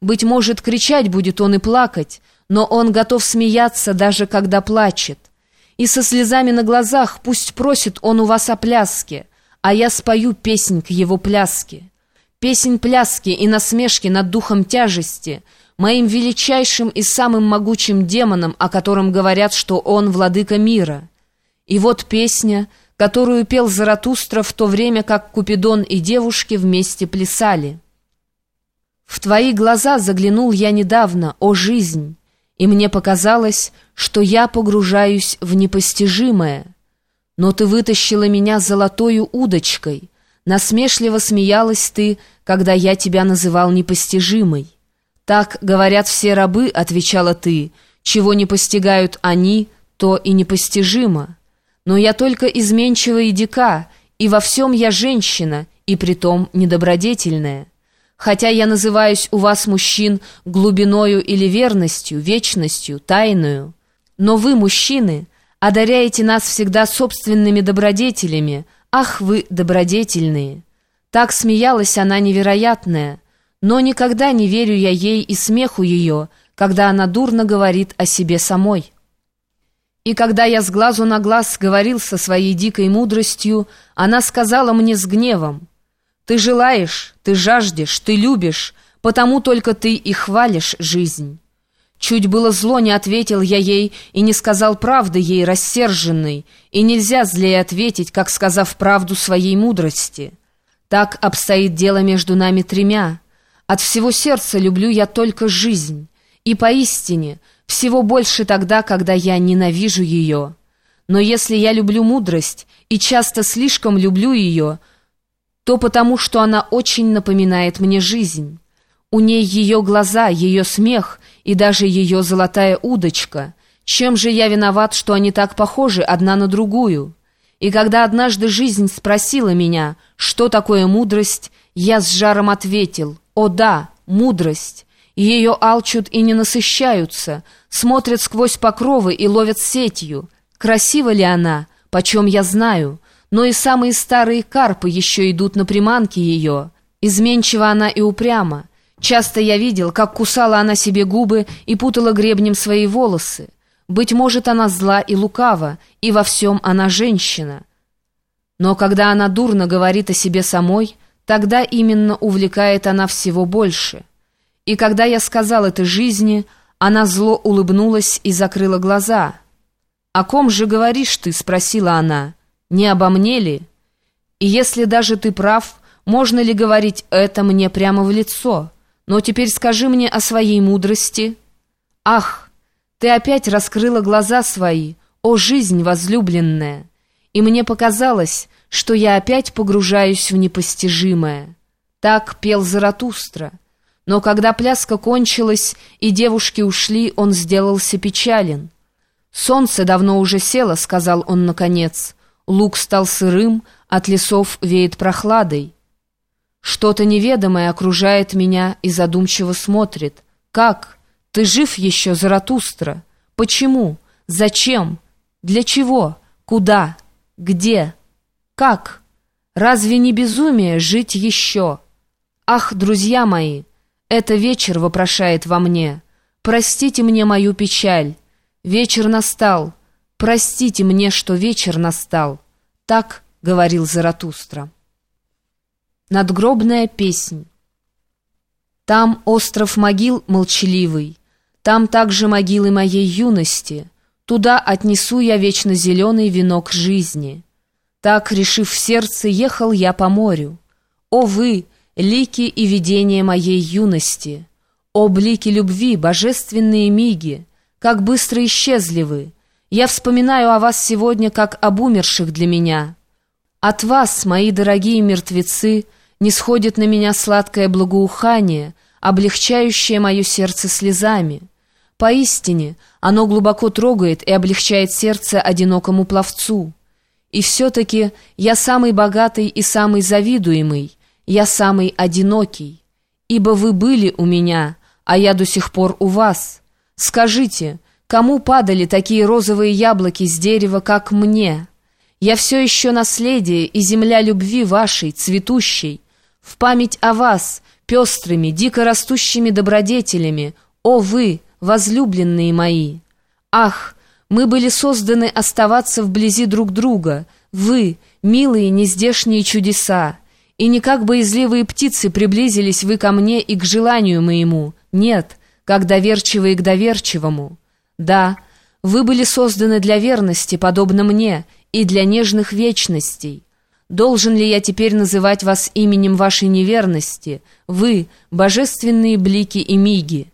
Быть может, кричать будет он и плакать, но он готов смеяться, даже когда плачет. И со слезами на глазах пусть просит он у вас о пляске, а я спою песнь к его пляске. Песнь пляски и насмешки над духом тяжести, моим величайшим и самым могучим демоном, о котором говорят, что он владыка мира. И вот песня, которую пел Заратустра в то время, как Купидон и девушки вместе плясали. В твои глаза заглянул я недавно, о жизнь, и мне показалось, что я погружаюсь в непостижимое. Но ты вытащила меня золотою удочкой, насмешливо смеялась ты, когда я тебя называл непостижимой. Так говорят все рабы, отвечала ты, чего не постигают они, то и непостижимо. Но я только изменчива и дика, и во всем я женщина, и притом недобродетельная. Хотя я называюсь у вас, мужчин, глубиною или верностью, вечностью, тайную. Но вы, мужчины, одаряете нас всегда собственными добродетелями. Ах, вы добродетельные!» Так смеялась она невероятная, но никогда не верю я ей и смеху ее, когда она дурно говорит о себе самой. И когда я с глазу на глаз говорил со своей дикой мудростью, она сказала мне с гневом, ты желаешь, ты жаждешь, ты любишь, потому только ты и хвалишь жизнь. Чуть было зло не ответил я ей и не сказал правды ей рассерженной, и нельзя злее ответить, как сказав правду своей мудрости. Так обстоит дело между нами тремя. От всего сердца люблю я только жизнь, и поистине всего больше тогда, когда я ненавижу ее. Но если я люблю мудрость и часто слишком люблю ее, то потому, что она очень напоминает мне жизнь. У ней ее глаза, ее смех и даже ее золотая удочка. Чем же я виноват, что они так похожи одна на другую? И когда однажды жизнь спросила меня, что такое мудрость, я с жаром ответил, «О да, мудрость!» Ее алчут и не насыщаются, смотрят сквозь покровы и ловят сетью. Красива ли она? Почем я знаю?» Но и самые старые карпы еще идут на приманки ее. Изменчива она и упряма. Часто я видел, как кусала она себе губы и путала гребнем свои волосы. Быть может, она зла и лукава, и во всем она женщина. Но когда она дурно говорит о себе самой, тогда именно увлекает она всего больше. И когда я сказал это жизни, она зло улыбнулась и закрыла глаза. «О ком же говоришь ты?» — спросила она. Не обо мне ли? И если даже ты прав, можно ли говорить это мне прямо в лицо? Но теперь скажи мне о своей мудрости. Ах, ты опять раскрыла глаза свои, о жизнь возлюбленная, и мне показалось, что я опять погружаюсь в непостижимое. Так пел Заратустра. Но когда пляска кончилась и девушки ушли, он сделался печален. «Солнце давно уже село», — сказал он наконец, — Луг стал сырым, от лесов веет прохладой. Что-то неведомое окружает меня и задумчиво смотрит. Как? Ты жив еще, Заратустра? Почему? Зачем? Для чего? Куда? Где? Как? Разве не безумие жить еще? Ах, друзья мои, это вечер вопрошает во мне. Простите мне мою печаль. Вечер настал. «Простите мне, что вечер настал», — так говорил Заратустра. Надгробная песнь. Там остров могил молчаливый, Там также могилы моей юности, Туда отнесу я вечно зеленый венок жизни. Так, решив в сердце, ехал я по морю. О вы, лики и видения моей юности! О блики любви, божественные миги! Как быстро исчезли вы! Я вспоминаю о вас сегодня как об умерших для меня. От вас, мои дорогие мертвецы, не сходит на меня сладкое благоухание, облегчающее мое сердце слезами. Поистине, оно глубоко трогает и облегчает сердце одинокому пловцу. И все-таки я самый богатый и самый завидуемый, я самый одинокий, ибо вы были у меня, а я до сих пор у вас. Скажите, Кому падали такие розовые яблоки с дерева, как мне? Я все еще наследие и земля любви вашей, цветущей. В память о вас пестрыми, дико растущими добродетелями, о вы, возлюбленные мои! Ах, мы были созданы оставаться вблизи друг друга, вы, милые нездешние чудеса, и не как боязливые птицы приблизились вы ко мне и к желанию моему, нет, как доверчивые к доверчивому. Да, вы были созданы для верности, подобно мне, и для нежных вечностей. Должен ли я теперь называть вас именем вашей неверности? Вы — божественные блики и миги».